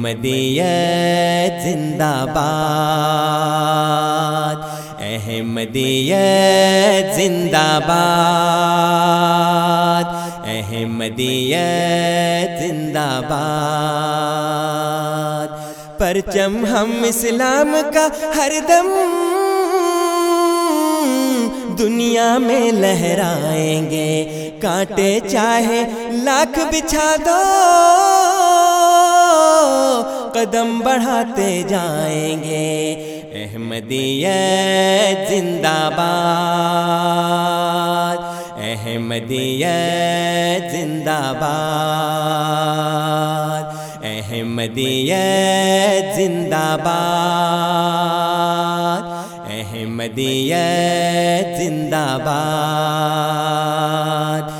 احمدیت زندہ باد۔ احمدیت زندہ باد۔ احمدیت زندہ باد۔ پرچم ہم اسلام کا ہر دم۔ دنیا میں لہرائیں گے۔ کانٹے چاہے لاکھ بچھا دو۔ قدم بڑھاتے جائیں گے۔ احمدیت زندہ باد۔ احمدیت زندہ باد۔ احمدیت زندہ باد۔ احمدیت زندہ باد۔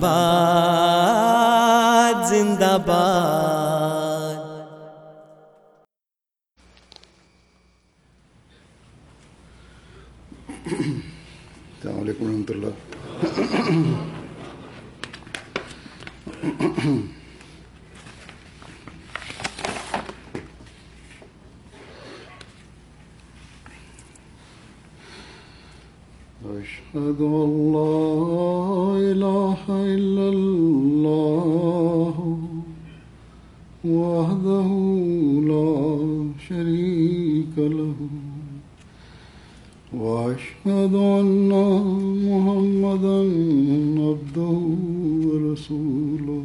باد زندہ باد السلام علیکم ورحمۃ اللہ۔ أشهد أن لا إله إلا الله وحده لا شريك له واشهد ان محمدا عبده ورسوله.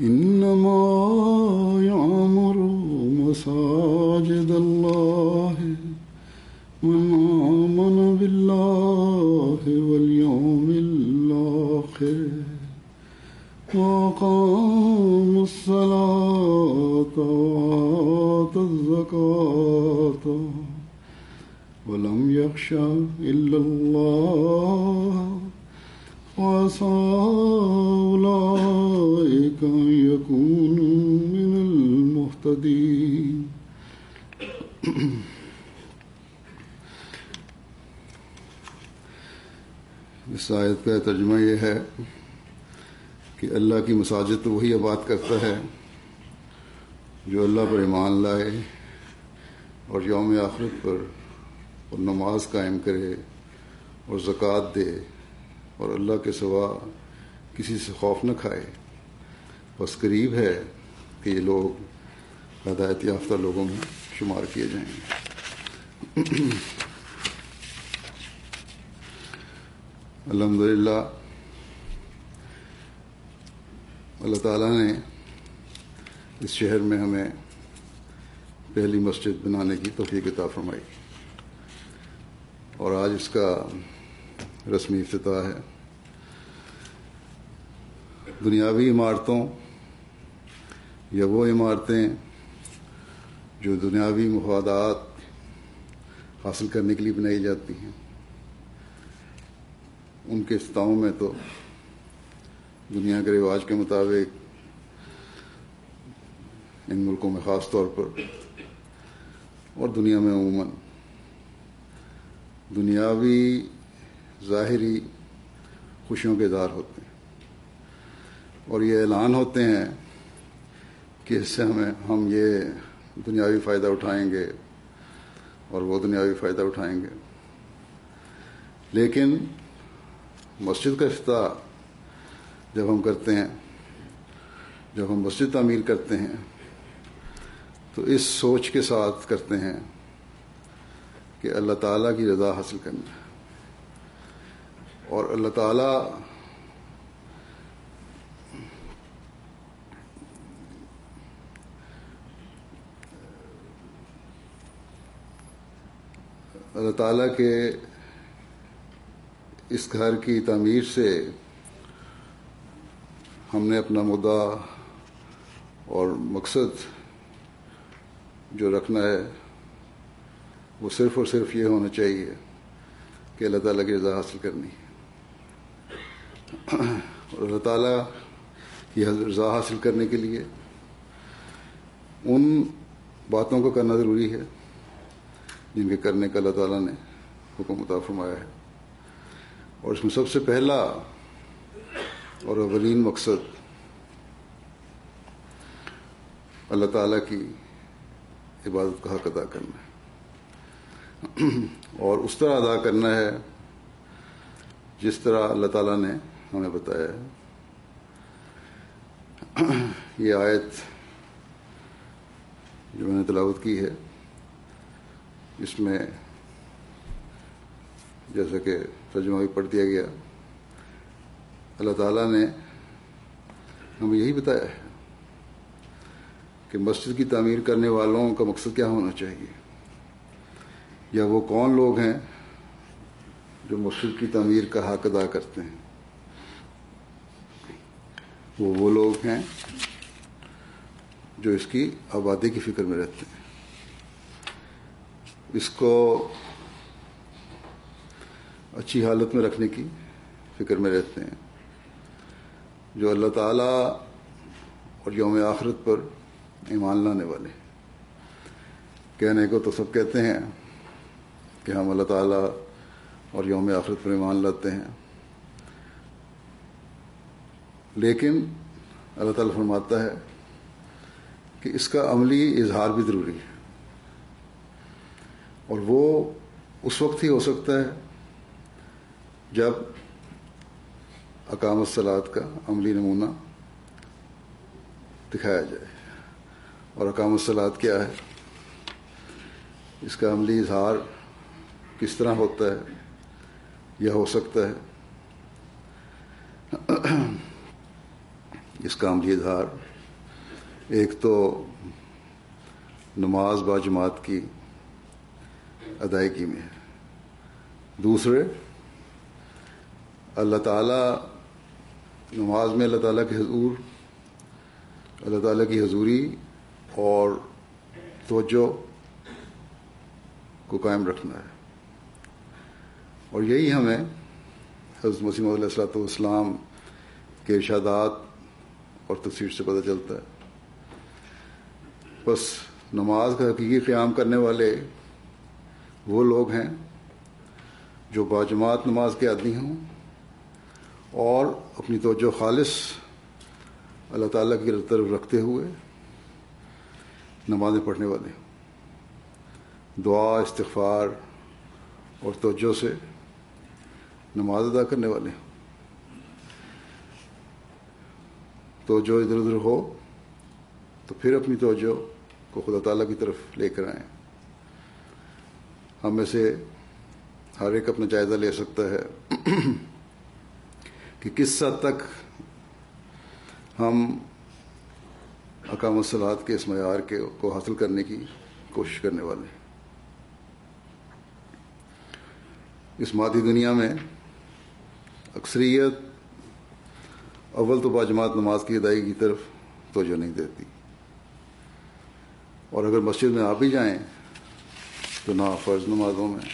إنما يعمر مساجد الله من آمن بالله واليوم الآخر وأقام الصلاة وآتى الزكاة ولم يخش إلا الله وعسى أولئك أن يكونوا من المهتدين اس آیت کا ترجمہ یہ ہے کہ اللہ کی مساجد تو وہی آباد کرتا ہے جو اللہ پر ایمان لائے اور یوم آخرت پر اور نماز قائم کرے اور زکوٰۃ دے اور اللہ کے سوا کسی سے خوف نہ کھائے۔ بس قریب ہے کہ یہ لوگ ہدایت یافتہ لوگوں میں شمار کیے جائیں۔ گے الحمد للہ اللہ تعالیٰ نے اس شہر میں ہمیں پہلی مسجد بنانے کی توفیق عطا فرمائی۔ اور آج اس کا رسمی افتتاح ہے۔ دنیاوی عمارتوں یا وہ عمارتیں جو دنیاوی مفادات حاصل کرنے کے لیے بنائی جاتی ہیں، ان کے استاؤں میں تو دنیا کے رواج کے مطابق ان ملکوں میں خاص طور پر اور دنیا میں عموماً دنیاوی ظاہری خوشیوں کے اظہار ہوتے ہیں۔ اور یہ اعلان ہوتے ہیں کہ اس سے ہمیں ہم یہ دنیاوی فائدہ اٹھائیں گے اور وہ دنیاوی فائدہ اٹھائیں گے۔ لیکن مسجد کا افتتاح جب ہم کرتے ہیں، جب ہم مسجد تعمیر کرتے ہیں، تو اس سوچ کے ساتھ کرتے ہیں کہ اللہ تعالیٰ کی رضا حاصل کرنا ہے۔ اور اللہ تعالیٰ اللہ تعالیٰ کے اس گھر کی تعمیر سے ہم نے اپنا مدعا اور مقصد جو رکھنا ہے وہ صرف اور صرف یہ ہونا چاہیے کہ اللہ تعالیٰ کی رضا حاصل کرنی ہے۔ اور اللہ تعالیٰ کی رضا حاصل کرنے کے لیے ان باتوں کو کرنا ضروری ہے جن کے کرنے کا اللہ تعالیٰ نے حکم عطا فرمایا ہے۔ اور اس میں سب سے پہلا اور اولین مقصد اللہ تعالیٰ کی عبادت کا حق ادا کرنا ہے۔ اور اس طرح ادا کرنا ہے جس طرح اللہ تعالیٰ نے ہمیں بتایا۔ ہے یہ آیت جو میں نے تلاوت کی ہے، اس میں جیسا کہ ترجمہ بھی پڑھ دیا گیا۔ اللہ تعالیٰ نے ہمیں یہی بتایا ہے کہ مسجد کی تعمیر کرنے والوں کا مقصد کیا ہونا چاہیے۔ یا وہ کون لوگ ہیں جو مسجد کی تعمیر کا حق ادا کرتے ہیں؟ وہ وہ لوگ ہیں جو اس کی آبادی کی فکر میں رہتے ہیں۔ اس کو اچھی حالت میں رکھنے کی فکر میں رہتے ہیں۔ جو اللہ تعالیٰ اور یوم آخرت پر ایمان لانے والے کہنے کو تو سب کہتے ہیں کہ ہم اللہ تعالیٰ اور یوم آخرت پر ایمان لاتے ہیں۔ لیکن اللہ تعالیٰ فرماتا ہے کہ اس کا عملی اظہار بھی ضروری ہے۔ اور وہ اس وقت ہی ہو سکتا ہے جب اقام الصلاط کا عملی نمونہ دکھایا جائے۔ اور اقام الصلاط کیا ہے؟ اس کا عملی اظہار کس طرح ہوتا ہے؟ یا ہو سکتا ہے۔ اس کا عملی اظہار۔ ایک تو نماز با جماعت کی ادائیگی میں ہے۔ دوسرے، اللہ تعالیٰ نماز میں اللہ تعالیٰ کے حضور، اللہ تعالیٰ کی حضوری اور توجہ کو قائم رکھنا ہے۔ اور یہی ہمیں حضرت مسیم علیہ السلاۃ والسلام کے ارشادات اور تصویر سے پتہ چلتا ہے۔ بس نماز کا حقیقی قیام کرنے والے وہ لوگ ہیں جو باجماعت نماز کے عادی ہوں اور اپنی توجہ خالص اللہ تعالیٰ کی طرف رکھتے ہوئے نمازیں پڑھنے والے ہوں۔ دعا، استغفار اور توجہ سے نماز ادا کرنے والے ہوں توجہ ادھر ادھر ہو، تو پھر اپنی توجہ کو خدا تعالیٰ کی طرف لے کر آئیں۔ ہم میں سے ہر ایک اپنا جائزہ لے سکتا ہے کہ کس حد تک ہم اقام الصلاط کے اس معیار کے کو حاصل کرنے کی کوشش کرنے والے ہیں۔ اس مادی دنیا میں اکثریت اول تو باجماعت نماز کی ادائیگی کی طرف توجہ نہیں دیتی۔ اور اگر مسجد میں آ بھی جائیں تو نہ فرض نمازوں میں،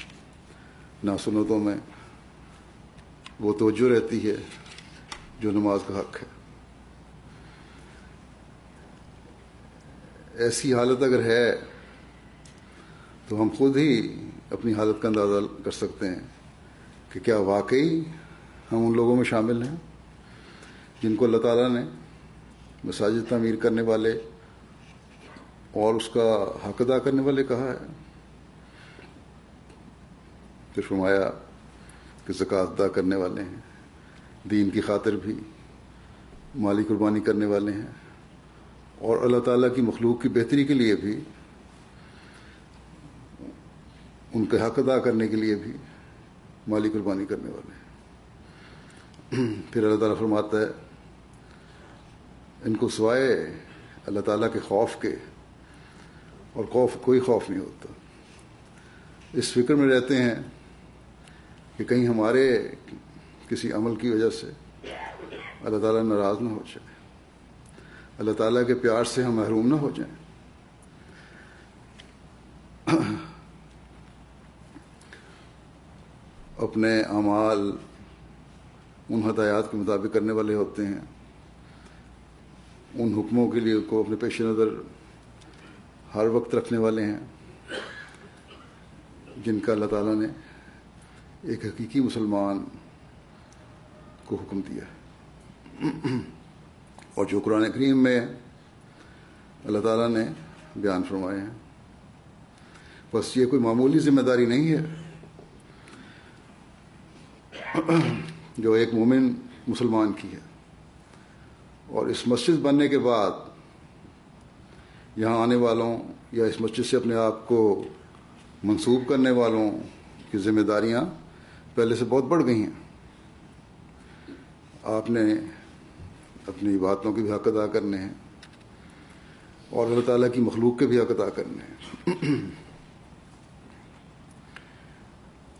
نہ سنتوں میں وہ توجہ رہتی ہے جو نماز کا حق ہے۔ ایسی حالت اگر ہے تو ہم خود ہی اپنی حالت کا اندازہ کر سکتے ہیں کہ کیا واقعی ہم ان لوگوں میں شامل ہیں۔ جن کو اللہ تعالیٰ نے مساجد تعمیر کرنے والے اور اس کا حق ادا کرنے والے کہا ہے پھر فرمایا کہ زکوٰۃ ادا کرنے والے ہیں، دین کی خاطر بھی مالی قربانی کرنے والے ہیں، اور اللہ تعالیٰ کی مخلوق کی بہتری کے لیے بھی، ان کے حق ادا کرنے کے لیے بھی مالی قربانی کرنے والے ہیں۔ پھر اللہ تعالیٰ فرماتا ہے ان کو سوائے اللہ تعالیٰ کے خوف کے، اور خوف، کوئی خوف نہیں ہوتا۔ اس فکر میں رہتے ہیں کہ کہیں ہمارے کسی عمل کی وجہ سے اللہ تعالیٰ ناراض نہ ہو جائے۔ اللہ تعالیٰ کے پیار سے ہم محروم نہ ہو جائیں۔ اپنے اعمال ان ہدایات کے مطابق کرنے والے ہوتے ہیں۔ ان حکموں کے لیے کو اپنے پیش نظر ہر وقت رکھنے والے ہیں، جن کا اللہ تعالیٰ نے ایک حقیقی مسلمان کو حکم دیا ہے۔ اور جو قرآن کریم میں اللہ تعالیٰ نے بیان فرمائے ہیں، بس یہ کوئی معمولی ذمہ داری نہیں ہے۔ جو ایک مومن مسلمان کی ہے۔ اور اس مسجد بننے کے بعد یہاں آنے والوں یا اس مسجد سے اپنے آپ کو منسوب کرنے والوں کی ذمہ داریاں پہلے سے بہت بڑھ گئی ہیں۔ آپ نے اپنی باتوں کے بھی حق ادا کرنے ہیں اور اللہ تعالیٰ کی مخلوق کے بھی حق ادا کرنے ہیں۔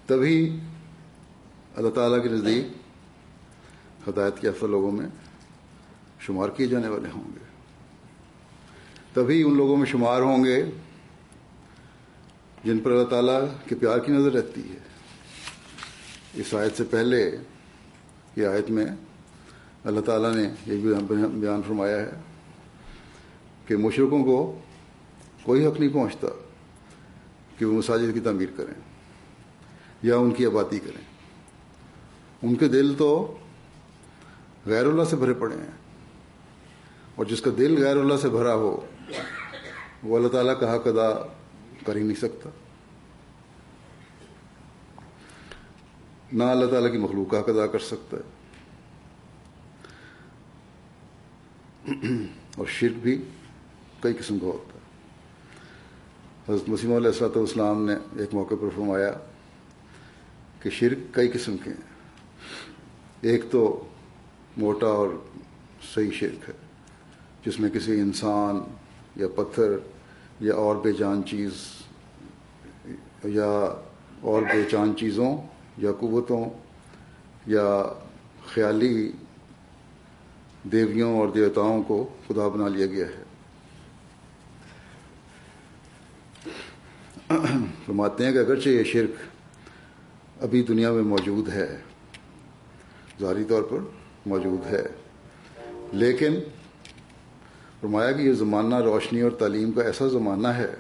تبھی اللہ تعالیٰ کے نزدیک ہدایت یافتہ لوگوں میں شمار کیے جانے والے ہوں گے۔ تبھی ان لوگوں میں شمار ہوں گے جن پر اللہ تعالیٰ کے پیار کی نظر رہتی ہے۔ اس آیت سے پہلے یہ آیت میں اللہ تعالیٰ نے یہ بھی بیان فرمایا ہے کہ مشرقوں کو کوئی حق نہیں پہنچتا کہ وہ مساجد کی تعمیر کریں یا ان کی آبادی کریں۔ ان کے دل تو غیر اللہ سے بھرے پڑے ہیں۔ اور جس کا دل غیر اللہ سے بھرا ہو، وہ اللہ تعالیٰ کا حق ادا کر ہی نہیں سکتا۔ نہ اللہ تعالیٰ کی مخلوق کا حق ادا کر سکتا ہے۔ اور شرک بھی کئی قسم کا ہوتا ہے۔ حضرت مسیم علیہ السلۃ والسلام نے ایک موقع پر فرمایا کہ شرک کئی قسم کے ہیں۔ ایک تو موٹا اور صحیح شرک ہے۔ جس میں کسی انسان یا پتھر یا اور بے جان چیز یا اور بے جان چیزوں یا قوتوں یا خیالی دیویوں اور دیوتاؤں کو خدا بنا لیا گیا ہے۔ فرماتے ہیں کہ اگرچہ یہ شرک ابھی دنیا میں موجود ہے، ظاہری طور پر موجود ہے، لیکن فرمایا کہ یہ زمانہ روشنی اور تعلیم کا ایسا زمانہ ہے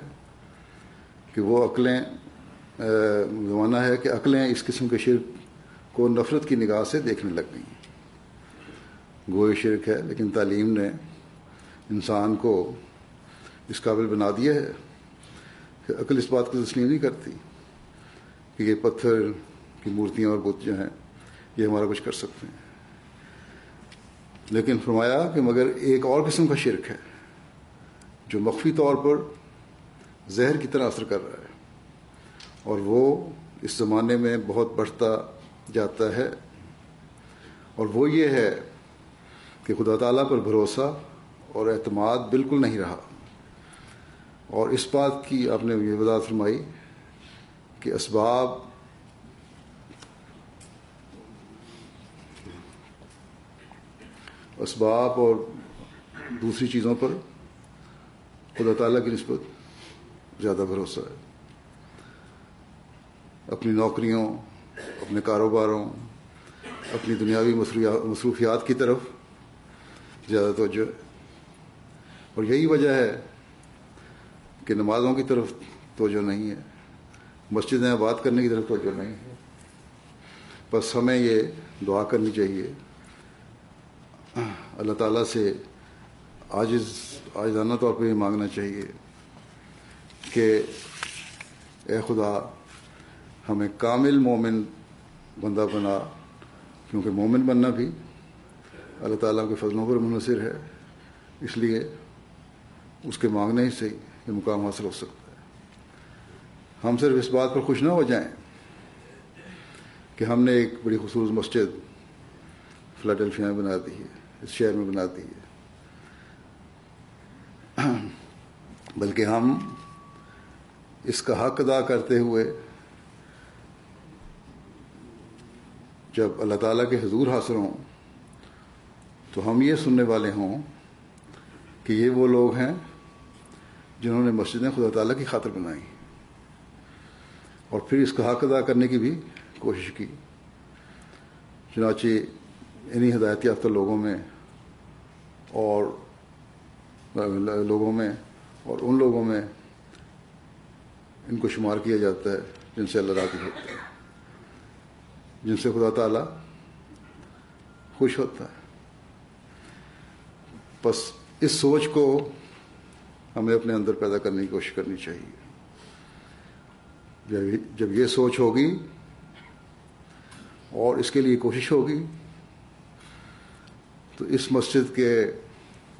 کہ وہ عقلیں زمانہ ہے کہ عقلیں اس قسم کے شرک کو نفرت کی نگاہ سے دیکھنے لگ گئی گوئے شرک ہے، لیکن تعلیم نے انسان کو اس قابل بنا دیا ہے کہ عقل اس بات کو تسلیم نہیں کرتی کہ یہ پتھر کی مورتیاں اور بت جو ہیں، یہ ہمارا کچھ کر سکتے ہیں۔ لیکن فرمایا کہ مگر ایک اور قسم کا شرک ہے، جو مخفی طور پر زہر کی طرح اثر کر رہا ہے۔ اور وہ اس زمانے میں بہت بڑھتا جاتا ہے۔ اور وہ یہ ہے کہ خدا تعالیٰ پر بھروسہ اور اعتماد بالکل نہیں رہا۔ اور اس بات کی آپ نے یہ وضاحت فرمائی کہ اسباب اسباب اور دوسری چیزوں پر خدا تعالیٰ کی نسبت زیادہ بھروسہ ہے۔ اپنی نوکریوں، اپنے کاروباروں، اپنی دنیاوی مصروفیات کی طرف زیادہ توجہ ہے۔ اور یہی وجہ ہے کہ نمازوں کی طرف توجہ نہیں ہے، مسجدیں آباد کرنے کی طرف توجہ نہیں ہے۔ بس ہمیں یہ دعا کرنی چاہیے اللہ تعالیٰ سے آجز آجزانہ طور پہ یہ مانگنا چاہیے کہ اے خدا، ہمیں کامل مومن بندہ بنا، کیونکہ مومن بننا بھی اللہ تعالیٰ کے فضلوں پر منحصر ہے، اس لیے اس کے مانگنے ہی سے یہ مقام حاصل ہو سکتا ہے۔ ہم صرف اس بات پر خوش نہ ہو جائیں کہ ہم نے ایک بڑی خصوص مسجد فلاڈیلفیا میں بنا دی ہے۔ اس شہر میں بنا دی ہے۔ بلکہ ہم اس کا حق ادا کرتے ہوئے جب اللہ تعالیٰ کے حضور حاصل ہوں تو ہم یہ سننے والے ہوں کہ یہ وہ لوگ ہیں جنہوں نے مسجدیں خدا تعالیٰ کی خاطر بنائی۔ اور پھر اس کا حق ادا کرنے کی بھی کوشش کی۔ چنانچہ انہی ہدایت یافتہ لوگوں میں اور لوگوں میں اور ان لوگوں میں ان کو شمار کیا جاتا ہے جن سے اللہ راضی ہوتا ہے۔ جن سے خدا تعالیٰ خوش ہوتا ہے۔ بس اس سوچ کو ہمیں اپنے اندر پیدا کرنے کی کوشش کرنی چاہیے۔ جب یہ سوچ ہوگی اور اس کے لیے کوشش ہوگی تو اس مسجد کے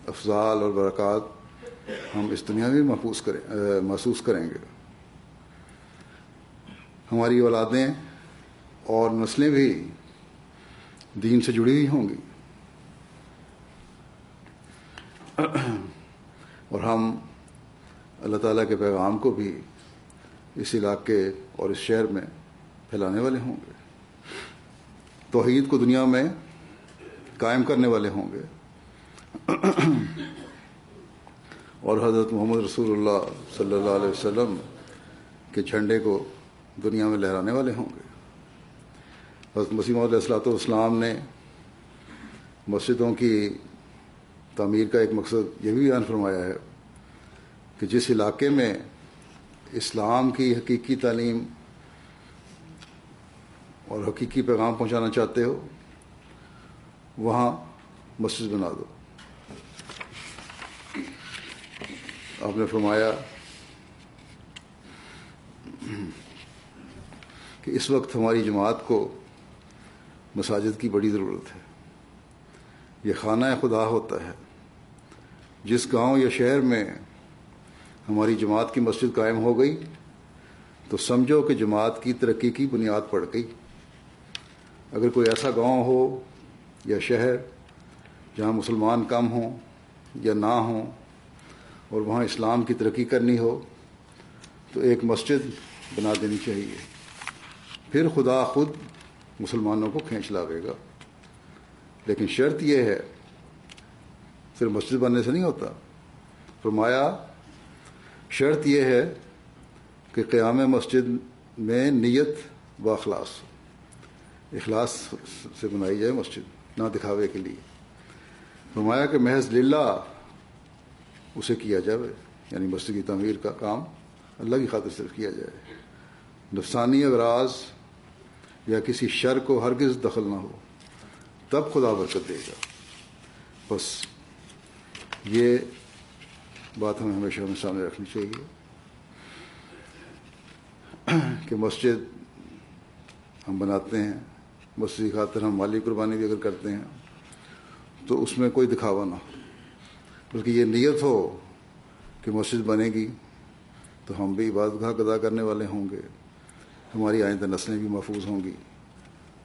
افضال اور برکات ہم اس دنیا میں محفوظ کریں محسوس کریں گے۔ ہماری اولادیں اور نسلیں بھی دین سے جڑی ہوئی ہوں گی۔ اور ہم اللہ تعالیٰ کے پیغام کو بھی اس علاقے اور اس شہر میں پھیلانے والے ہوں گے۔ توحید کو دنیا میں قائم کرنے والے ہوں گے۔ اور حضرت محمد رسول اللہ صلی اللہ علیہ وسلم کے جھنڈے کو دنیا میں لہرانے والے ہوں گے۔ حضرت مسیم علیہ السلاۃ والسلام نے مسجدوں کی تعمیر کا ایک مقصد یہ بھی بیان فرمایا ہے کہ جس علاقے میں اسلام کی حقیقی تعلیم اور حقیقی پیغام پہنچانا چاہتے ہو وہاں مسجد بنا دو۔ آپ نے فرمایا کہ اس وقت ہماری جماعت کو مساجد کی بڑی ضرورت ہے۔ یہ خانہ خدا ہوتا ہے۔ جس گاؤں یا شہر میں ہماری جماعت کی مسجد قائم ہو گئی، تو سمجھو کہ جماعت کی ترقی کی بنیاد پڑ گئی۔ اگر کوئی ایسا گاؤں ہو یا شہر جہاں مسلمان کم ہوں یا نہ ہوں اور وہاں اسلام کی ترقی کرنی ہو، تو ایک مسجد بنا دینی چاہیے۔ پھر خدا خود مسلمانوں کو کھینچ لاوے گا۔ لیکن شرط یہ ہے، صرف مسجد بننے سے نہیں ہوتا۔ فرمایا، شرط یہ ہے کہ قیام مسجد میں نیت و اخلاص اخلاص سے بنائی جائے مسجد۔ نہ دکھاوے کے لیے۔ فرمایا کہ محض للہ اسے کیا جائے یعنی مسجد کی تعمیر کا کام اللہ کی خاطر صرف کیا جائے۔ نفسانی اغراض یا کسی شر کو ہرگز دخل نہ ہو، تب خدا برکت دے گا۔ بس یہ بات ہمیں ہمیشہ ہمیں سامنے رکھنی چاہیے کہ مسجد ہم بناتے ہیں مسجد کی خاطر ہم مالی قربانی بھی اگر کرتے ہیں، تو اس میں کوئی دکھاوا نہ ہو۔ بلکہ یہ نیت ہو کہ مسجد بنے گی، تو ہم بھی عبادت گاہ ادا کرنے والے ہوں گے۔ ہماری آئندہ نسلیں بھی محفوظ ہوں گی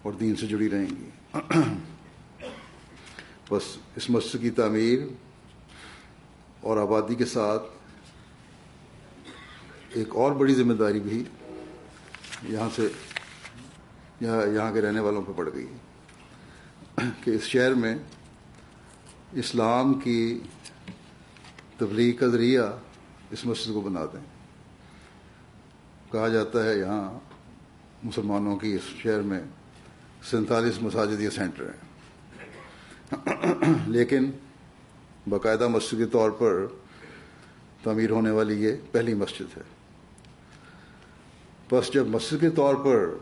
اور دین سے جڑی رہیں گی۔ بس اس مسجد کی تعمیر اور آبادی کے ساتھ ایک اور بڑی ذمہ داری بھی یہاں سے یہاں یہاں کے رہنے والوں پہ پڑ گئی کہ اس شہر میں اسلام کی تبلیغ کا ذریعہ اس مسجد کو بنا دیں۔ کہا جاتا ہے یہاں مسلمانوں کی اس شہر میں سینتالیس مساجد یا سینٹر ہیں۔ لیکن باقاعدہ مسجد کے طور پر تعمیر ہونے والی یہ پہلی مسجد ہے۔ بس جب مسجد کے طور پر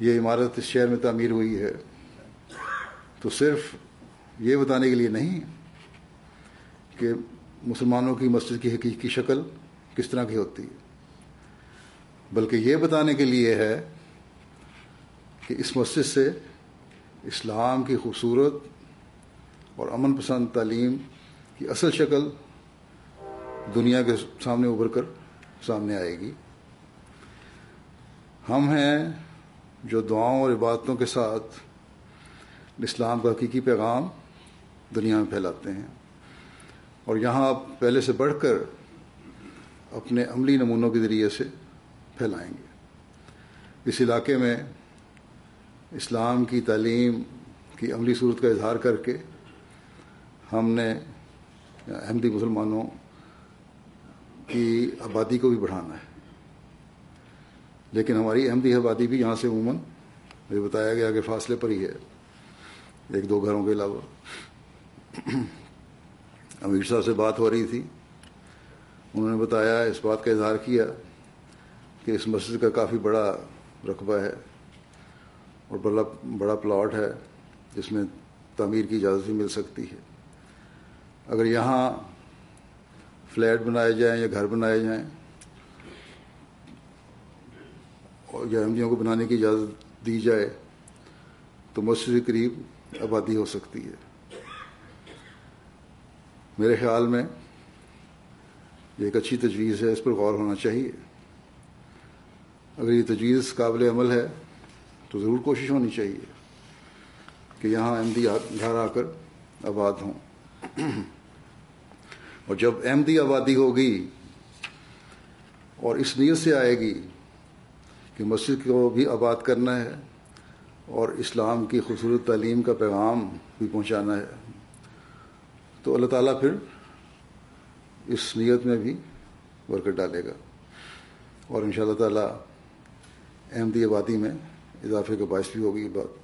یہ عمارت اس شہر میں تعمیر ہوئی ہے۔ تو صرف یہ بتانے کے لیے نہیں کہ مسلمانوں کی مسجد کی حقیقی شکل کس طرح کی ہوتی ہے، بلکہ یہ بتانے کے لیے ہے کہ اس مسجد سے اسلام کی خوبصورت اور امن پسند تعلیم کی اصل شکل دنیا کے سامنے ابھر کر سامنے آئے گی۔ ہم ہیں جو دعاؤں اور عبادتوں کے ساتھ اسلام کا حقیقی پیغام دنیا میں پھیلاتے ہیں۔ اور یہاں آپ پہلے سے بڑھ کر اپنے عملی نمونوں کے ذریعے سے پھیلائیں گے۔ اس علاقے میں اسلام کی تعلیم کی عملی صورت کا اظہار کر کے ہم نے احمدی مسلمانوں کی آبادی کو بھی بڑھانا ہے۔ لیکن ہماری احمدی آبادی بھی یہاں سے عموماً مجھے بتایا گیا کہ فاصلے پر ہی ہے، ایک دو گھروں کے علاوہ۔ امیر صاحب سے بات ہو رہی تھی، انہوں نے بتایا، اس بات کا اظہار کیا کہ اس مسجد کا کافی بڑا رقبہ ہے اور بڑا بڑا پلاٹ ہے، جس میں تعمیر کی اجازت بھی مل سکتی ہے۔ اگر یہاں فلیٹ بنائے جائیں یا گھر بنائے جائیں اور یا ایم کو بنانے کی اجازت دی جائے تو مسجد کے قریب آبادی ہو سکتی ہے۔ میرے خیال میں یہ ایک اچھی تجویز ہے، اس پر غور ہونا چاہیے۔ اگر یہ تجویز قابل عمل ہے تو ضرور کوشش ہونی چاہیے کہ یہاں احمدی گھر آ کر آباد ہوں۔ اور جب احمدی آبادی ہوگی اور اس نیت سے آئے گی کہ مسجد کو بھی آباد کرنا ہے اور اسلام کی خوبصورت تعلیم کا پیغام بھی پہنچانا ہے۔ تو اللہ تعالیٰ پھر اس نیت میں بھی برکت ڈالے گا۔ اور ان شاء اللہ تعالیٰ احمدی آبادی میں اضافے کا باعث بھی ہوگی یہ بات۔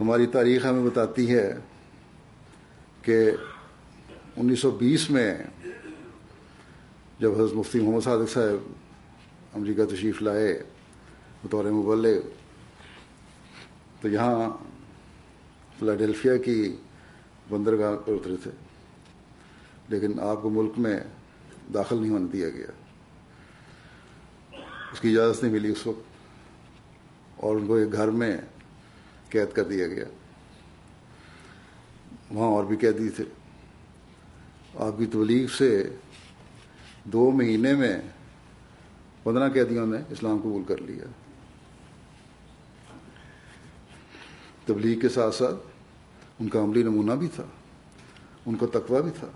ہماری تاریخ ہمیں بتاتی ہے کہ انیس سو بیس میں جب حضرت مفتی محمد صادق صاحب امریکہ تشریف لائے، بطور مبلغ۔ تو یہاں فلاڈیلفیا کی بندرگاہ پر اترے تھے، لیکن آپ کو ملک میں داخل نہیں ہونے دیا گیا۔ اس کی اجازت نہیں ملی اس وقت، اور ان کو ایک گھر میں قید کر دیا گیا۔ وہاں اور بھی قیدی تھے۔ آپ کی تبلیغ سے دو مہینے میں پندرہ قیدیوں نے اسلام قبول کر لیا تبلیغ کے ساتھ ساتھ ان کا عملی نمونہ بھی تھا، ان کا تقوی بھی تھا،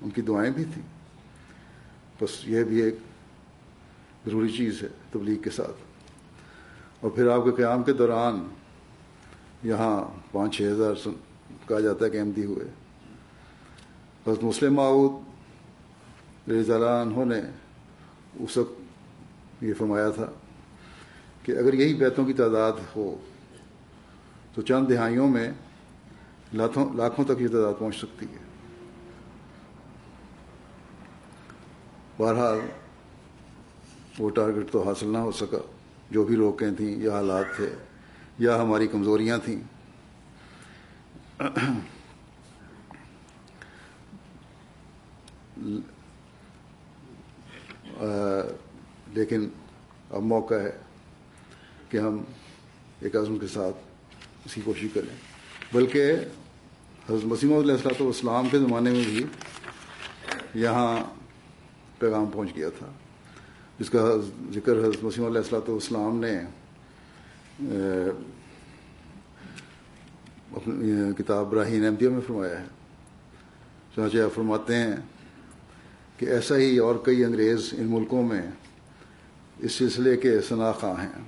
ان کی دعائیں بھی تھیں۔ بس یہ بھی ایک ضروری چیز ہے تبلیغ کے ساتھ۔ اور پھر آپ کے قیام کے دوران یہاں پانچ چھ ہزار کہا جاتا ہے کہ احمدی ہوئے۔ بس مسلم معود رضی اللہ عنہ نے اس وقت یہ فرمایا تھا کہ اگر یہی بیتوں کی تعداد ہو، تو چند دہائیوں میں لاکھوں لاکھوں تک یہ تعداد پہنچ سکتی ہے۔ بہرحال، وہ ٹارگٹ تو حاصل نہ ہو سکا۔ جو بھی روکیں تھیں، یا حالات تھے، یا ہماری کمزوریاں تھیں۔ لیکن اب موقع ہے کہ ہم ایک عزم کے ساتھ اس کی کوشش کریں۔ بلکہ حضرت مسیم علیہ السلاۃ والسلام کے زمانے میں بھی یہاں پیغام پہنچ گیا تھا، جس کا ذکر حضرت مسیم علیہ السلاۃ والسلام نے اپنی کتاب براہین احمدیہ میں فرمایا ہے۔ چنانچہ فرماتے ہیں کہ ایسا ہی اور کئی انگریز ان ملکوں میں اس سلسلے کے شناخواں ہیں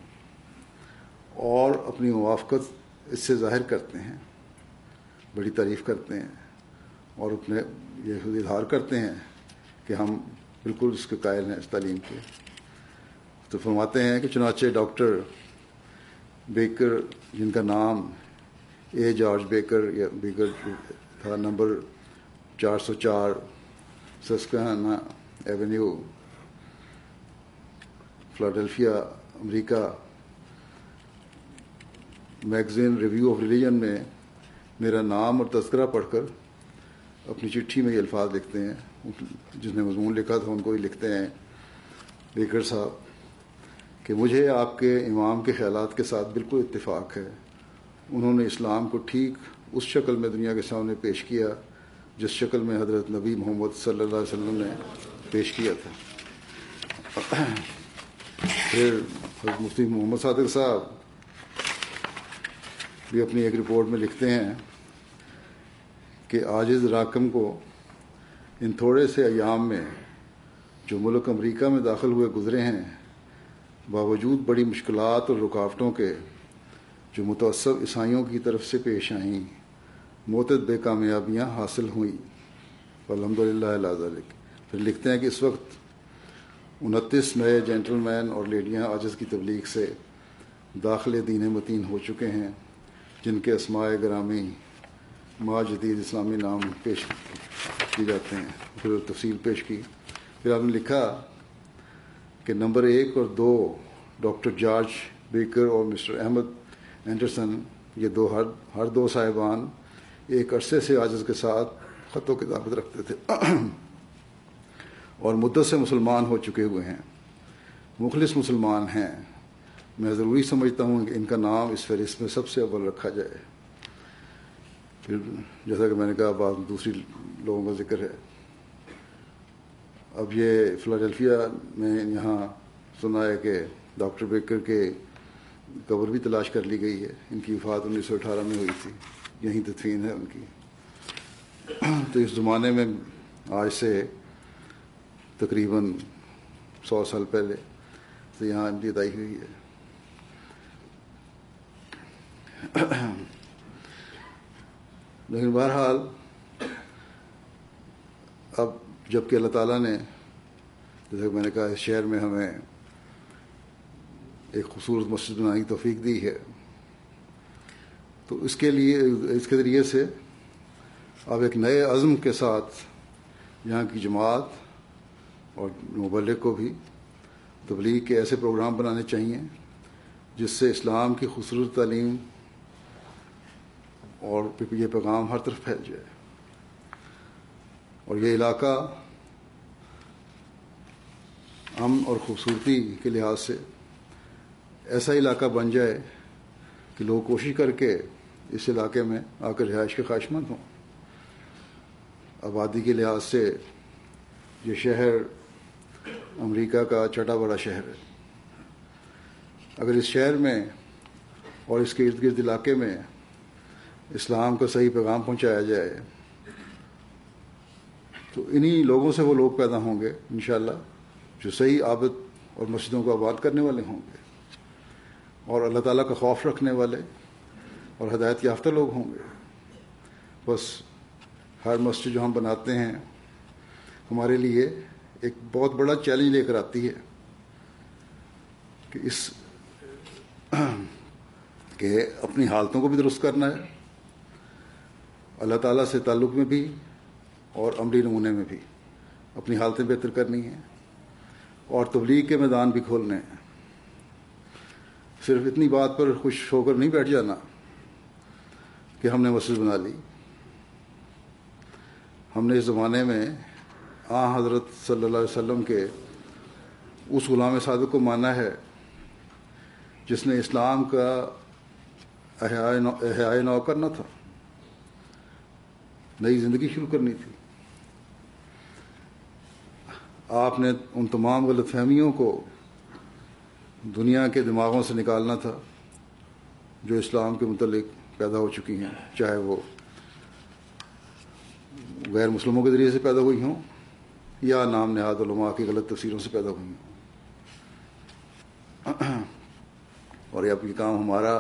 اور اپنی موافقت اس سے ظاہر کرتے ہیں، بڑی تعریف کرتے ہیں اور اپنے یہ خود اظہار کرتے ہیں کہ ہم بالکل اس کے قائل ہیں، اس تعلیم کے۔ تو فرماتے ہیں کہ چنانچہ ڈاکٹر بیکر، جن کا نام اے جارج بیکر یا بیکر تھا، نمبر چار سو چار، سسکانا ایونیو فلاڈیلفیا امریکہ، میگزین ریویو آف ریلیجن میں میرا نام اور تذکرہ پڑھ کر اپنی چٹھی میں یہ الفاظ لکھتے ہیں۔ جس نے مضمون لکھا تھا ان کو ہی لکھتے ہیں۔ بیکر صاحب، کہ مجھے آپ کے امام کے خیالات کے ساتھ بالکل اتفاق ہے۔ انہوں نے اسلام کو ٹھیک اس شکل میں دنیا کے سامنے پیش کیا جس شکل میں حضرت نبی محمد صلی اللہ علیہ وسلم نے پیش کیا تھا۔ پھر مفتی محمد صادق صاحب بھی اپنی ایک رپورٹ میں لکھتے ہیں کہ عاجز راکم کو ان تھوڑے سے ایام میں جو ملک امریکہ میں داخل ہوئے گزرے ہیں، باوجود بڑی مشکلات اور رکاوٹوں کے جو متوسط عیسائیوں کی طرف سے پیش آئیں متد بے کامیابیاں حاصل ہوئیں۔ الحمد للہ پھر لکھتے ہیں کہ اس وقت انتیس نئے جینٹل مین اور لیڈیاں عاجز کی تبلیغ سے داخل دین متین ہو چکے ہیں، جن کے اسماء گرامی ما جدید اسلامی نام پیش کی جاتے ہیں۔ پھر تفصیل پیش کی۔ پھر آپ نے لکھا کہ نمبر ایک اور دو ڈاکٹر جارج بیکر اور مسٹر احمد اینڈرسن، یہ دو ہر ہر دو صاحبان ایک عرصے سے عاجز کے ساتھ خط و کتابت رکھتے تھے۔ اور مدت سے مسلمان ہو چکے ہوئے ہیں۔ مخلص مسلمان ہیں۔ میں ضروری سمجھتا ہوں کہ ان کا نام اس فہرست میں سب سے اول رکھا جائے۔ پھر جیسا کہ میں نے کہا، بعض دوسری لوگوں کا ذکر ہے۔ اب یہ فلاڈیلفیا میں یہاں سنا ہے کہ ڈاکٹر بیکر کے قبر بھی تلاش کر لی گئی ہے۔ ان کی وفات انیس سو اٹھارہ میں ہوئی تھی۔ یہیں تدفین ہے ان کی۔ تو اس زمانے میں آج سے تقریباً سو سال پہلے تو یہاں امدید آئی ہوئی ہے۔ لیکن بہرحال اب جبکہ اللہ تعالیٰ نے جیسے میں نے کہا، اس شہر میں ہمیں ایک خوبصورت مسجد بنانے کی توفیق دی ہے، تو اس کے لیے، اس کے ذریعے سے اب ایک نئے عزم کے ساتھ یہاں کی جماعت اور مبلک کو بھی تبلیغ کے ایسے پروگرام بنانے چاہیے جس سے اسلام کی خوبصورت تعلیم اور یہ پیغام ہر طرف پھیل جائے۔ اور یہ علاقہ امن اور خوبصورتی کے لحاظ سے ایسا علاقہ بن جائے کہ لوگ کوشش کر کے اس علاقے میں آ کر رہائش کے خواہش مند ہوں۔ آبادی کے لحاظ سے یہ شہر امریکہ کا چھٹا بڑا شہر ہے۔ اگر اس شہر میں اور اس کے ارد گرد علاقے میں اسلام کا صحیح پیغام پہنچایا جائے، تو انہی لوگوں سے وہ لوگ پیدا ہوں گے انشاءاللہ، جو صحیح عابد اور مسجدوں کو آباد کرنے والے ہوں گے۔ اور اللہ تعالیٰ کا خوف رکھنے والے اور ہدایت یافتہ لوگ ہوں گے۔ بس ہر مسجد جو ہم بناتے ہیں، ہمارے لیے ایک بہت بڑا چیلنج لے کر آتی ہے کہ اس کہ اپنی حالتوں کو بھی درست کرنا ہے، اللہ تعالیٰ سے تعلق میں بھی اور عملی نمونے میں بھی اپنی حالتیں بہتر کرنی ہیں اور تبلیغ کے میدان بھی کھولنے ہیں۔ صرف اتنی بات پر خوش ہو کر نہیں بیٹھ جانا کہ ہم نے مسجد بنا لی۔ ہم نے اس زمانے میں آ حضرت صلی اللہ علیہ وسلم کے اس غلام صادق کو مانا ہے، جس نے اسلام کا احیاء نو کرنا تھا۔ نئی زندگی شروع کرنی تھی۔ آپ نے ان تمام غلط فہمیوں کو دنیا کے دماغوں سے نکالنا تھا، جو اسلام کے متعلق پیدا ہو چکی ہیں، چاہے وہ غیر مسلموں کے ذریعے سے پیدا ہوئی ہوں یا نام نہاد علماء کی غلط تفسیروں سے پیدا ہوئی۔ ہوں اور یہ اب یہ کام ہمارا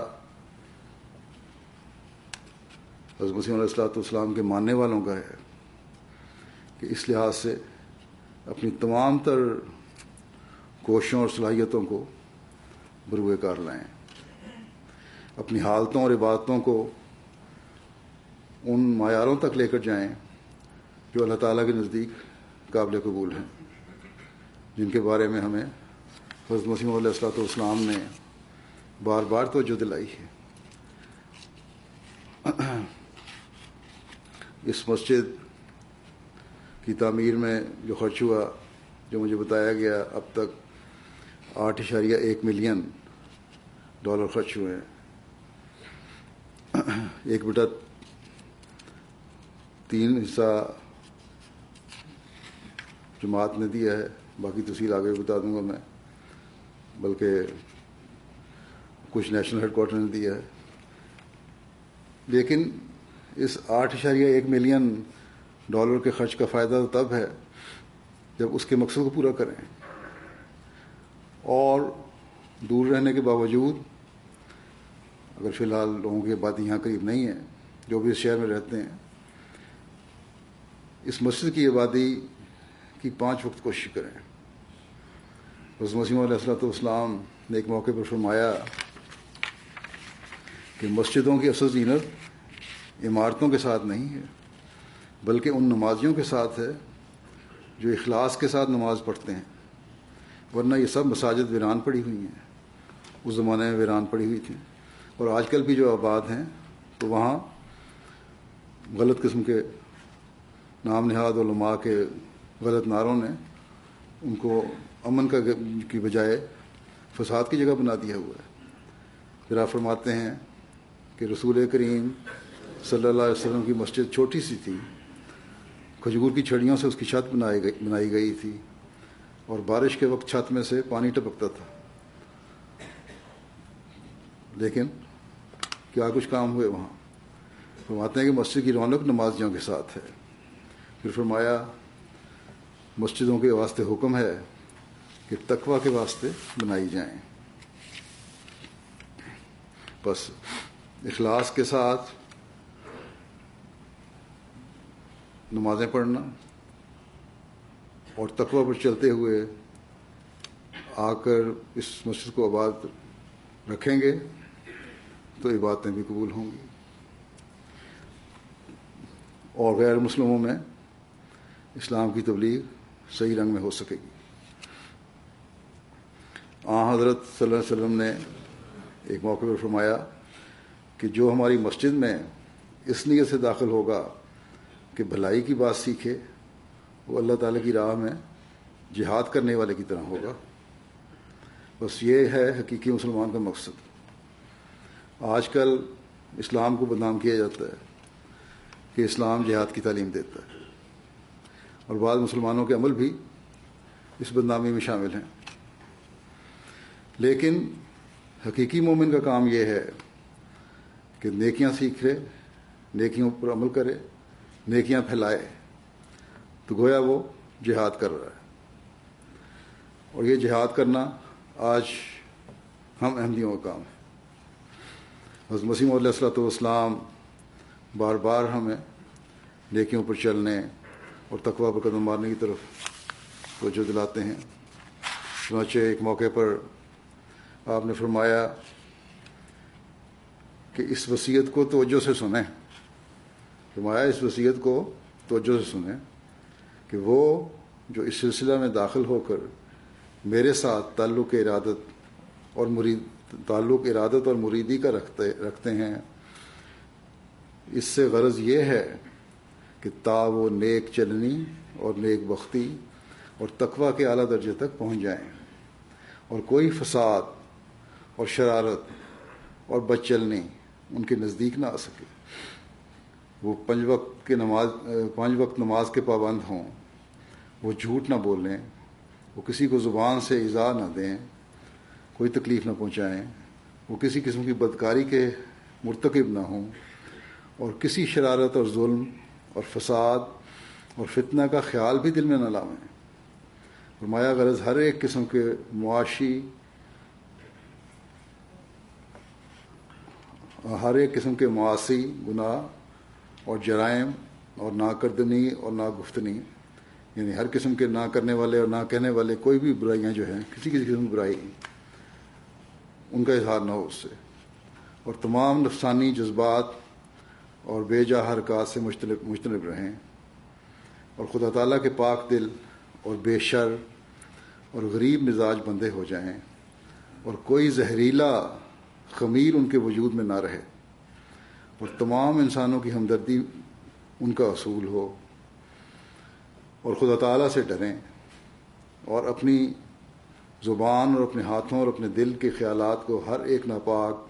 حضرت مسیم علیہ السلاۃ والسلام کے ماننے والوں کا ہے کہ اس لحاظ سے اپنی تمام تر کوششوں اور صلاحیتوں کو بروئے کار لائیں۔ اپنی حالتوں اور عبادتوں کو ان معیاروں تک لے کر جائیں جو اللہ تعالیٰ کے نزدیک قابل قبول ہیں، جن کے بارے میں ہمیں حضرت مسیم علیہ السلاۃ والسلام نے بار بار توجہ دلائی ہے۔ اس مسجد کی تعمیر میں جو خرچ ہوا، جو مجھے بتایا گیا، اب تک آٹھ اشاریہ ایک ملین ڈالر خرچ ہوئے ہیں۔ ایک بیٹا تین حصہ جماعت نے دیا ہے، باقی تفصیل آگے بتا دوں گا میں۔ بلکہ کچھ نیشنل ہیڈ کوارٹر نے دیا ہے۔ لیکن اس آٹھ اشاریہ ایک ملین ڈالر کے خرچ کا فائدہ تو تب ہے جب اس کے مقصد کو پورا کریں۔ اور دور رہنے کے باوجود اگر فی الحال لوگوں کی آبادی یہاں قریب نہیں ہے جو بھی اس شہر میں رہتے ہیں، اس مسجد کی آبادی کی پانچ وقت کوشش کریں حضرت مسیم علیہ السلۃ والسلام نے ایک موقع پر فرمایا کہ مسجدوں کی اصل زینت عمارتوں کے ساتھ نہیں ہے، بلکہ ان نمازیوں کے ساتھ ہے جو اخلاص کے ساتھ نماز پڑھتے ہیں۔ ورنہ یہ سب مساجد ویران پڑی ہوئی ہیں۔ اس زمانے میں ویران پڑی ہوئی تھیں۔ اور آج کل بھی جو آباد ہیں، تو وہاں غلط قسم کے نام نہاد علماء کے غلط نعروں نے ان کو امن کا کی بجائے فساد کی جگہ بنا دیا ہوا ہے۔ پھر آپ فرماتے ہیں کہ رسول کریم صلی اللہ علیہ وسلم کی مسجد چھوٹی سی تھی۔ کھجور کی چھڑیوں سے اس کی چھت بنائی گئی بنائی گئی تھی اور بارش کے وقت چھت میں سے پانی ٹپکتا تھا۔ لیکن کیا کچھ کام ہوئے وہاں؟ فرماتے ہیں کہ مسجد کی رونق نمازیوں کے ساتھ ہے۔ پھر فرمایا مسجدوں کے واسطے حکم ہے کہ تقوا کے واسطے بنائی جائیں۔ بس اخلاص کے ساتھ نمازیں پڑھنا اور تقوی پر چلتے ہوئے آ کر اس مسجد کو آباد رکھیں گے تو عبادتیں بھی قبول ہوں گی۔ اور غیر مسلموں میں اسلام کی تبلیغ صحیح رنگ میں ہو سکے گی۔ آ، حضرت صلی اللہ علیہ وسلم نے ایک موقع پر فرمایا کہ جو ہماری مسجد میں اس نیت سے داخل ہوگا کہ بھلائی کی بات سیکھے، وہ اللہ تعالیٰ کی راہ میں جہاد کرنے والے کی طرح ہوگا۔ بس یہ ہے حقیقی مسلمان کا مقصد۔ آج کل اسلام کو بدنام کیا جاتا ہے کہ اسلام جہاد کی تعلیم دیتا ہے۔ اور بعض مسلمانوں کے عمل بھی اس بدنامی میں شامل ہیں۔ لیکن حقیقی مومن کا کام یہ ہے کہ نیکیاں سیکھ نیکیوں پر عمل کرے، نیکیاں پھیلائے۔ تو گویا وہ جہاد کر رہا ہے۔ اور یہ جہاد کرنا آج ہم احمدیوں کا کام ہے۔ حضرت مسیم علیہ السلۃ والسلام بار بار ہمیں نیکیوں پر چلنے اور تقوا پر قدم مارنے کی طرف توجہ دلاتے ہیں۔ چنانچہ ایک موقع پر آپ نے فرمایا کہ اس وصیت کو توجہ سے سنیں۔ فرمایا اس وصیت کو توجہ سے سنیں کہ وہ جو اس سلسلہ میں داخل ہو کر میرے ساتھ تعلق ارادت اور مرید، تعلق ارادت اور مریدی کا رکھتے رکھتے ہیں، اس سے غرض یہ ہے کہ تا وہ نیک چلنی اور نیک بختی اور تقوا کے اعلیٰ درجے تک پہنچ جائیں۔ اور کوئی فساد اور شرارت اور بد چلنی ان کے نزدیک نہ آ سکے۔ وہ پنج وقت کے نماز پانچ وقت نماز کے پابند ہوں، وہ جھوٹ نہ بولیں، وہ کسی کو زبان سے ایزا نہ دیں، کوئی تکلیف نہ پہنچائیں، وہ کسی قسم کی بدکاری کے مرتکب نہ ہوں، اور کسی شرارت اور ظلم اور فساد اور فتنہ کا خیال بھی دل میں نہ لاویں۔ فرمایا، غرض ہر ایک قسم کے معاشی ہر ایک قسم کے معاشی گناہ اور جرائم اور نا کردنی اور نا گفتنی یعنی ہر قسم کے نہ کرنے والے اور نہ کہنے والے کوئی بھی برائیاں جو ہیں، کسی کسی قسم کی برائی، ان کا اظہار نہ ہو اس سے۔ اور تمام نفسانی جذبات اور بے حرکات سے مشتلف مشترک رہیں۔ اور خدا تعالیٰ کے پاک دل اور بے شر اور غریب مزاج بندے ہو جائیں اور کوئی زہریلا خمیر ان کے وجود میں نہ رہے۔ اور تمام انسانوں کی ہمدردی ان کا اصول ہو۔ اور خدا تعالیٰ سے ڈریں اور اپنی زبان اور اپنے ہاتھوں اور اپنے دل کے خیالات کو ہر ایک ناپاک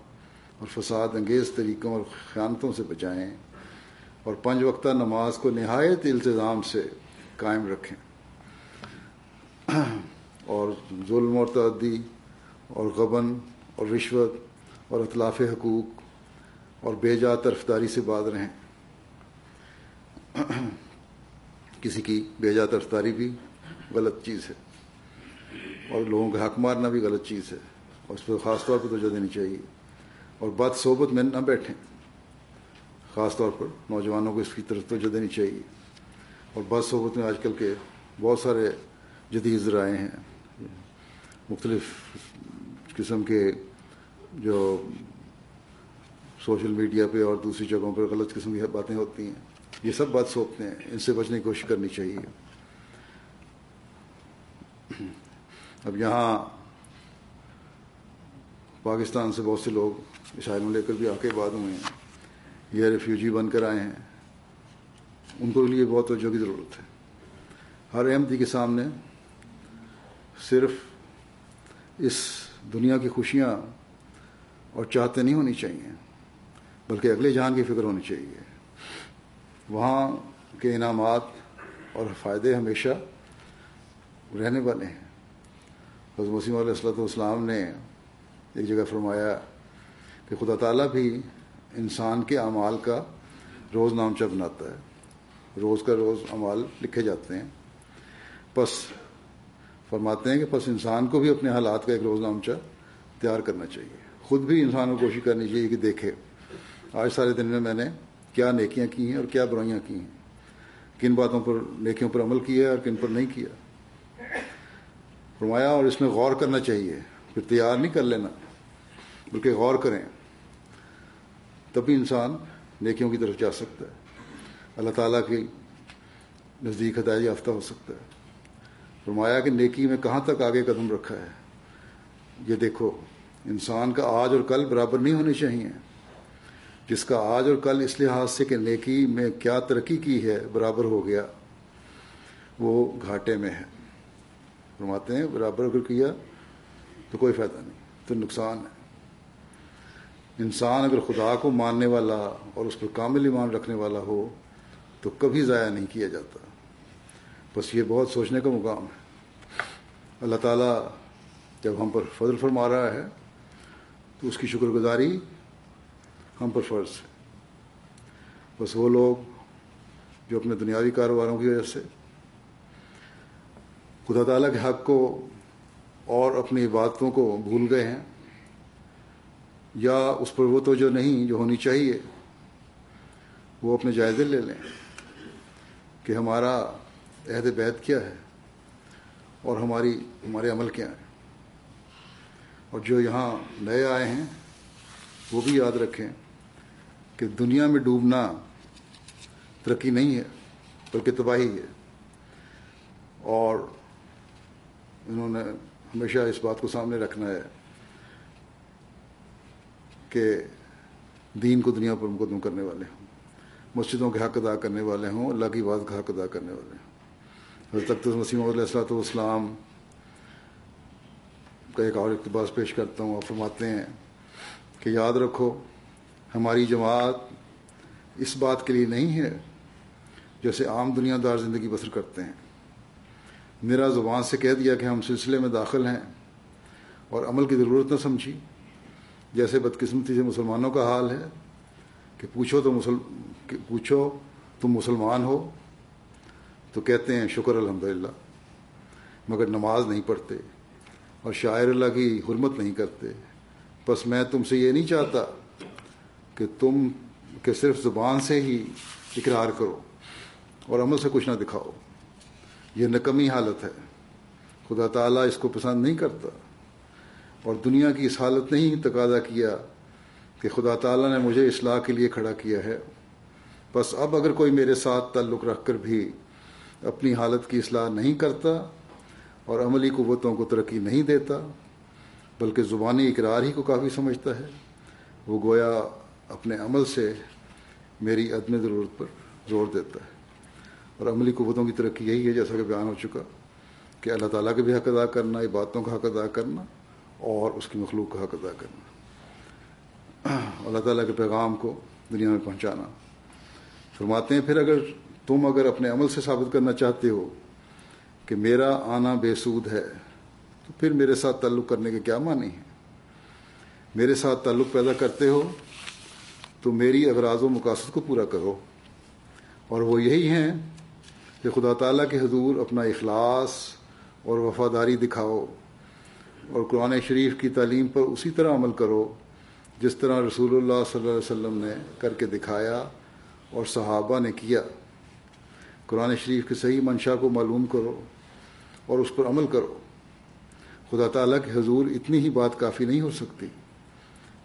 اور فساد انگیز طریقوں اور خیانتوں سے بچائیں اور پنج وقتہ نماز کو نہایت التظام سے قائم رکھیں۔ اور ظلم اور تعدی اور غبن اور رشوت اور اطلاف حقوق اور بے جا طرفداری سے بعد رہیں۔ کسی کی بے جا طرفداری بھی غلط چیز ہے اور لوگوں کا حق مارنا بھی غلط چیز ہے اور اس پر خاص طور پر توجہ دینی چاہیے۔ اور بد صحبت میں نہ بیٹھیں۔ خاص طور پر نوجوانوں کو اس کی طرف توجہ دینی چاہیے۔ اور بد صحبت میں آج کل کے بہت سارے جدید ذرائع ہیں۔ مختلف قسم کے جو سوشل میڈیا پہ اور دوسری جگہوں پر غلط قسم کی باتیں ہوتی ہیں۔ یہ سب بات سوچتے ہیں۔ ان سے بچنے کی کوشش کرنی چاہیے۔ اب یہاں پاکستان سے بہت سے لوگ عشائل لے کر بھی آ کے بعد ہوئے ہیں۔ یہ ریفیوجی بن کر آئے ہیں۔ ان کو لیے بہت توجہ کی ضرورت ہے۔ ہر احمدی کے سامنے صرف اس دنیا کی خوشیاں اور چاہتے نہیں ہونی چاہیے، بلکہ اگلے جہان کی فکر ہونی چاہیے۔ وہاں کے انعامات اور فائدے ہمیشہ رہنے والے ہیں۔ حضرت وسیم علیہ السلۃ والسلام نے ایک جگہ فرمایا کہ خدا تعالیٰ بھی انسان کے اعمال کا روز نامچہ بناتا ہے۔ روز کا روز اعمال لکھے جاتے ہیں۔ پس فرماتے ہیں کہ پس انسان کو بھی اپنے حالات کا ایک روز نامچہ تیار کرنا چاہیے۔ خود بھی انسان کو کوشش کرنی چاہیے کہ دیکھے، آج سارے دن میں میں نے کیا نیکیاں کی ہیں اور کیا برائیاں کی ہیں؟ کن باتوں پر نیکیوں پر عمل کیا اور کن پر نہیں کیا؟ فرمایا اور اس میں غور کرنا چاہیے، پھر تیار نہیں کر لینا۔ بلکہ غور کریں تبھی انسان نیکیوں کی طرف جا سکتا ہے۔ اللہ تعالیٰ کی نزدیک ہدایت یافتہ ہو سکتا ہے۔ فرمایا کہ نیکی میں کہاں تک آگے قدم رکھا ہے؟ یہ دیکھو، انسان کا آج اور کل برابر نہیں ہونے چاہیے۔ جس کا آج اور کل اس لحاظ سے کہ نیکی میں کیا ترقی کی ہے، برابر ہو گیا، وہ گھاٹے میں ہے۔ فرماتے ہیں، برابر اگر کیا تو کوئی فائدہ نہیں، تو نقصان ہے۔ انسان اگر خدا کو ماننے والا اور اس پر کامل ایمان رکھنے والا ہو تو کبھی ضائع نہیں کیا جاتا۔ بس یہ بہت سوچنے کا مقام ہے۔ اللہ تعالیٰ جب ہم پر فضل فرما رہا ہے تو اس کی شکر گزاری ہم پر فرض ہے۔ بس وہ لوگ جو اپنے دنیاوی کاروباروں کی وجہ سے خدا تعالیٰ کے حق کو اور اپنی عبادتوں کو بھول گئے ہیں۔ یا اس پر وہ توجہ نہیں جو ہونی چاہیے، وہ اپنے جائزے لے لیں کہ ہمارا عہد بیت کیا ہے اور ہماری، ہمارے عمل کیا ہیں۔ اور جو یہاں نئے آئے ہیں، وہ بھی یاد رکھیں کہ دنیا میں ڈوبنا ترقی نہیں ہے، بلکہ تباہی ہے۔ اور انہوں نے ہمیشہ اس بات کو سامنے رکھنا ہے کہ دین کو دنیا پر مقدم کرنے والے ہوں۔ مسجدوں کے حق ادا کرنے والے ہوں، اللہ کی بات کا حق ادا کرنے والے ہوں۔ حضرت تخت مسیم علیہ السلاۃ والسلام کا ایک اور اقتباس پیش کرتا ہوں۔ اور فرماتے ہیں کہ یاد رکھو، ہماری جماعت اس بات کے لیے نہیں ہے جیسے عام دنیا دار زندگی بسر کرتے ہیں۔ میرا زبان سے کہہ دیا کہ ہم سلسلے میں داخل ہیں اور عمل کی ضرورت نہ سمجھی۔ جیسے بدقسمتی سے مسلمانوں کا حال ہے کہ پوچھو تو مسل پوچھو تم مسلمان ہو، تو کہتے ہیں شکر الحمد مگر نماز نہیں پڑھتے اور شاعر اللہ کی حرمت نہیں کرتے۔ بس میں تم سے یہ نہیں چاہتا کہ تم کہ صرف زبان سے ہی اقرار کرو اور عمل سے کچھ نہ دکھاؤ۔ یہ نکمی حالت ہے۔ خدا تعالیٰ اس کو پسند نہیں کرتا۔ اور دنیا کی اس حالت نے ہی تقاضا کیا کہ خدا تعالیٰ نے مجھے اصلاح کے لیے کھڑا کیا ہے۔ بس اب اگر کوئی میرے ساتھ تعلق رکھ کر بھی اپنی حالت کی اصلاح نہیں کرتا اور عملی قوتوں کو ترقی نہیں دیتا، بلکہ زبانی اقرار ہی کو کافی سمجھتا ہے، وہ گویا اپنے عمل سے میری عدم ضرورت پر زور دیتا ہے۔ اور عملی قوتوں کی ترقی یہی ہے، جیسا کہ بیان ہو چکا کہ اللہ تعالیٰ کے بھی حق ادا کرنا عبادتوں کا حق ادا کرنا اور اس کی مخلوق کا حق ادا کرنا۔ اللہ تعالیٰ کے پیغام کو دنیا میں پہنچانا۔ فرماتے ہیں، پھر اگر تم اگر اپنے عمل سے ثابت کرنا چاہتے ہو کہ میرا آنا بے سود ہے، تو پھر میرے ساتھ تعلق کرنے کے کیا معنی ہے میرے ساتھ تعلق پیدا کرتے ہو تو میری اغراض و مقاصد کو پورا کرو۔ اور وہ یہی ہیں کہ خدا تعالیٰ کے حضور اپنا اخلاص اور وفاداری دکھاؤ۔ اور قرآن شریف کی تعلیم پر اسی طرح عمل کرو جس طرح رسول اللہ صلی اللہ علیہ وسلم نے کر کے دکھایا اور صحابہ نے کیا۔ قرآن شریف کی صحیح منشا کو معلوم کرو اور اس پر عمل کرو۔ خدا تعالیٰ کے حضور اتنی ہی بات کافی نہیں ہو سکتی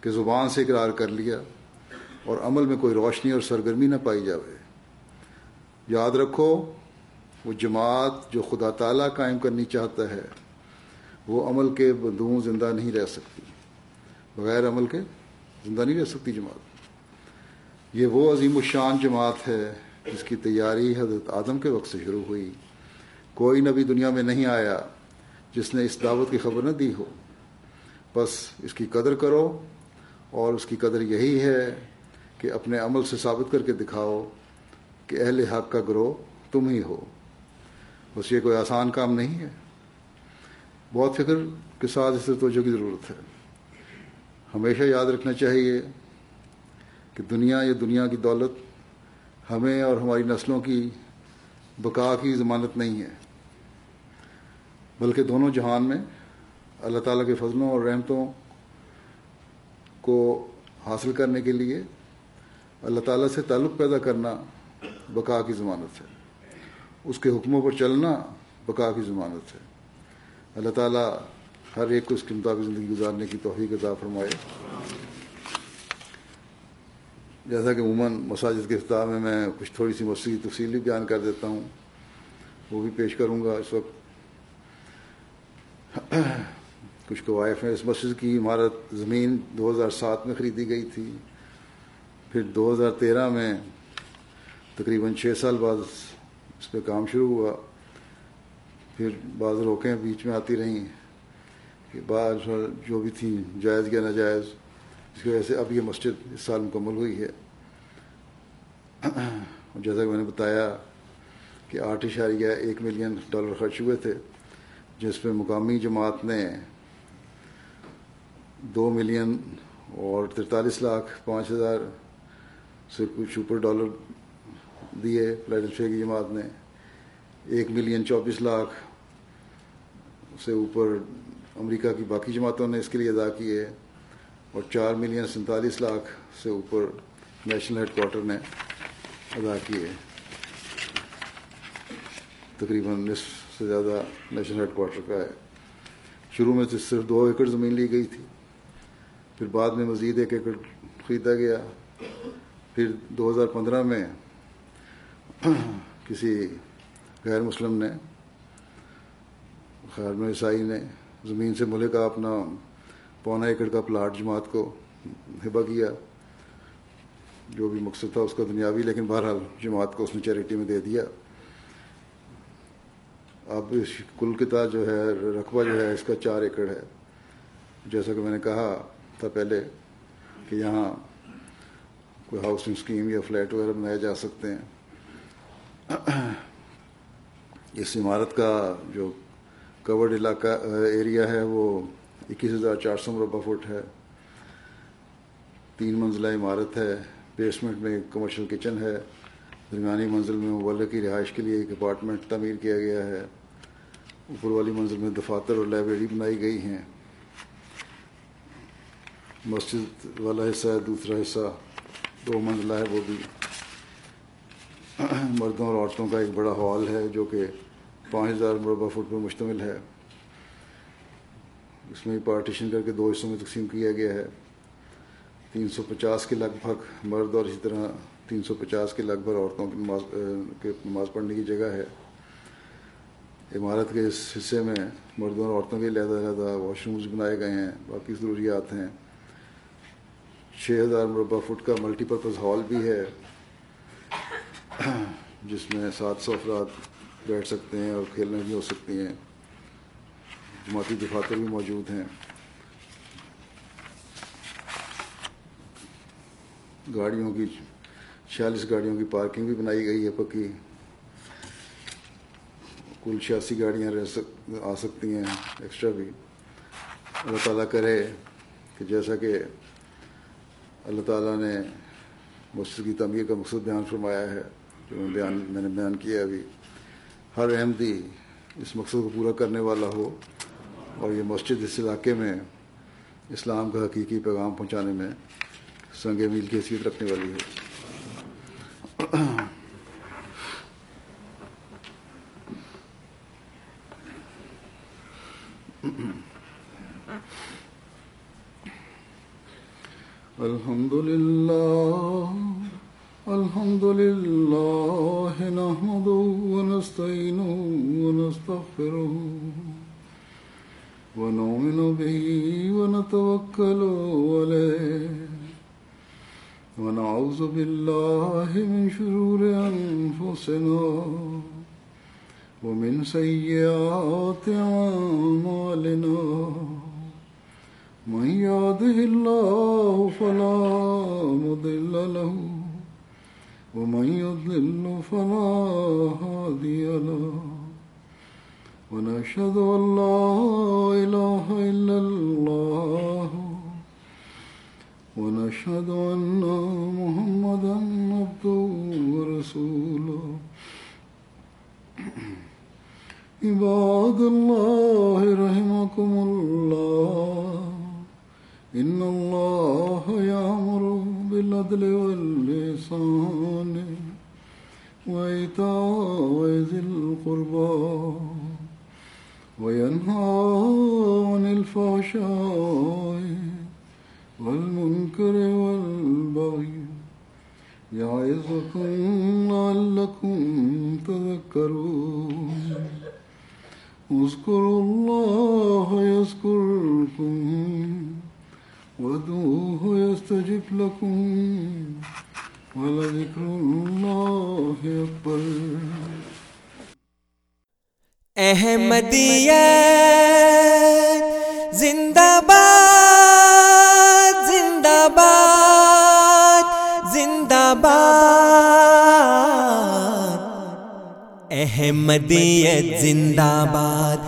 کہ زبان سے اقرار کر لیا اور عمل میں کوئی روشنی اور سرگرمی نہ پائی جاوے۔ یاد رکھو، وہ جماعت جو خدا تعالیٰ قائم کرنی چاہتا ہے وہ عمل کے بدوں زندہ نہیں رہ سکتی۔ بغیر عمل کے زندہ نہیں رہ سکتی جماعت۔ یہ وہ عظیم الشان جماعت ہے جس کی تیاری حضرت آدم کے وقت سے شروع ہوئی۔ کوئی نبی دنیا میں نہیں آیا جس نے اس دعوت کی خبر نہ دی ہو۔ بس اس کی قدر کرو اور اس کی قدر یہی ہے کہ اپنے عمل سے ثابت کر کے دکھاؤ کہ اہل حق کا گروہ تم ہی ہو۔ بس یہ کوئی آسان کام نہیں ہے۔ بہت فکر کے ساتھ اس سے توجہ کی ضرورت ہے۔ ہمیشہ یاد رکھنا چاہیے کہ دنیا یہ دنیا کی دولت ہمیں اور ہماری نسلوں کی بقا کی ضمانت نہیں ہے۔ بلکہ دونوں جہان میں اللہ تعالیٰ کے فضلوں اور رحمتوں کو حاصل کرنے کے لیے اللہ تعالیٰ سے تعلق پیدا کرنا بقا کی ضمانت ہے۔ اس کے حکموں پر چلنا بقا کی ضمانت ہے۔ اللہ تعالیٰ ہر ایک کو اس کے مطابق زندگی گزارنے کی توفیق عطا فرمائے۔ جیسا کہ عموماً مساجد کے افتاح میں میں کچھ تھوڑی سی مسجد کی تفصیلی بیان کر دیتا ہوں، وہ بھی پیش کروں گا اس وقت۔ کچھ قوائف ہیں، اس مسجد کی عمارت زمین دو ہزار سات میں خریدی گئی تھی۔ پھر دو ہزار تیرہ میں تقریباً چھ سال بعد اس پہ کام شروع ہوا۔ پھر بعض روکیں بیچ میں آتی رہیں کہ بعض جو بھی تھیں جائز یا ناجائز، اس کی وجہ سے اب یہ مسجد اس سال مکمل ہوئی ہے۔ جیسا کہ میں نے بتایا کہ آٹھ اشاریہ ایک ملین ڈالر خرچ ہوئے تھے، جس میں مقامی جماعت نے دو ملین اور ترتالیس لاکھ پانچ ہزار سے کچھ اوپر ڈالر دیے پلیٹن کی جماعت نے۔ ایک ملین چوبیس لاکھ سے اوپر امریکہ کی باقی جماعتوں نے اس کے لیے ادا کیے اور چار ملین سینتالیس لاکھ سے اوپر نیشنل ہیڈ کوارٹر نے ادا کیے تقریباً نصف سے زیادہ نیشنل ہیڈ کوارٹر کا ہے۔ شروع میں تو صرف دو ایکڑ زمین لی گئی تھی، پھر بعد میں مزید ایک ایکڑ خریدا گیا۔ پھر دو ہزار پندرہ میں کسی غیر مسلم نے خیر میں عیسائی نے زمین سے ملک کا اپنا پونا ایکڑ کا پلاٹ جماعت کو ہبا کیا، جو بھی مقصد تھا اس کا دنیاوی، لیکن بہرحال جماعت کو اس نے چیریٹی میں دے دیا۔ اب اس کل کتاب جو ہے، رقبہ جو ہے، اس کا چار ایکڑ ہے۔ جیسا کہ میں نے کہا تھا پہلے کہ یہاں کوئی ہاؤسنگ اسکیم یا فلیٹ وغیرہ بنائے جا سکتے ہیں۔ اس عمارت کا جو کورڈ علاقہ ایریا ہے، وہ اکیس ہزار چار سو مربع فٹ ہے۔ تین منزلہ عمارت ہے بیسمنٹ میں کمرشل کچن ہے۔ درمیانی منزل میں مبلغ کی رہائش کے لیے ایک اپارٹمنٹ تعمیر کیا گیا ہے۔ اوپر والی منزل میں دفاتر اور لائبریری بنائی گئی ہیں۔ مسجد والا حصہ ہے، دوسرا حصہ۔ دو منزلہ ہے وہ بھی۔ مردوں اور عورتوں کا ایک بڑا ہال ہے جو کہ پانچ ہزار مربع فٹ پر مشتمل ہے۔ اس میں پارٹیشن کر کے دو حصوں میں تقسیم کیا گیا ہے۔ تین سو پچاس کے لگ بھگ مرد اور اسی طرح تین سو پچاس کے لگ بھگ عورتوں کی نماز کے نماز پڑھنے کی جگہ ہے۔ عمارت کے اس حصے میں مردوں اور عورتوں کے لہٰذا لہٰذا واش رومز بنائے گئے ہیں، باقی ضروریات ہیں۔ چھ ہزار مربع فٹ کا ملٹی پرپز ہال بھی ہے، جس میں سات سو افراد بیٹھ سکتے ہیں اور کھیلنے بھی ہو سکتی ہیں۔ جماعتی دفاتر بھی موجود ہیں۔ گاڑیوں کی، چھیالیس گاڑیوں کی پارکنگ بھی بنائی گئی ہے پکی۔ کل چھیاسی گاڑیاں رہ سک، آ سکتی ہیں ایکسٹرا بھی۔ اللہ تعالیٰ کرے کہ جیسا کہ اللہ تعالیٰ نے مسجد کی تعمیر کا مقصد بیان فرمایا ہے، جو میں بیان، میں نے بیان کیا ابھی۔ ہر احمدی اس مقصد کو پورا کرنے والا ہو اور یہ مسجد اس علاقے میں اسلام کا حقیقی پیغام پہنچانے میں سنگ میل کی حیثیت رکھنے والی ہے۔ الحمد لله الحمد لله نحمده ونستعينه ونستغفره ونؤمن به ونتوكل عليه ونعوذ بالله من شرور أنفسنا ومن سيئات أعمالنا من يهده الله فلا مضل له ومن يضلل فلا هادي له ونشهد أن لا إله إلا الله ونشهد أن محمدا عبده ورسوله عباد الله رحمكم الله إن الله يأمر بالعدل واللسان وإيتاء ذي القربى وينهى عن الفحشاء والمنكر والبغي يعظكم لعلكم تذكرون اذكروا الله يذكركم وادعوه يستجب لكم ولذكر الله أكبر احمدیت زندہ باد زندہ باد زندہ باد احمدیت زندہ باد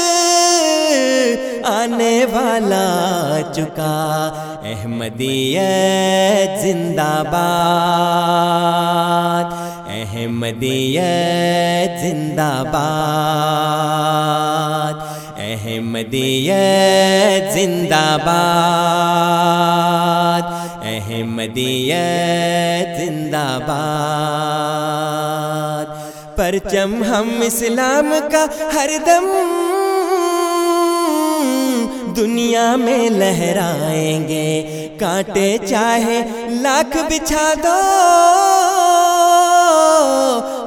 آنے والا چکا۔ احمدیت زندہ باد۔ احمدیت زندہ باد۔ احمدیت زندہ باد۔ احمدیت زندہ باد۔ پرچم ہم اسلام کا ہر دم دنیا میں لہرائیں گے۔ کانٹے چاہے لاکھ بچھا دو۔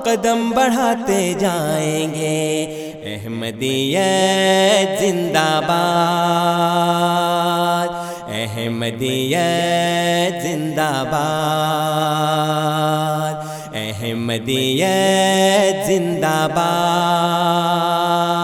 قدم بڑھاتے جائیں گے۔ احمدیت زندہ باد۔ احمدیت زندہ باد۔ احمدیت زندہ باد۔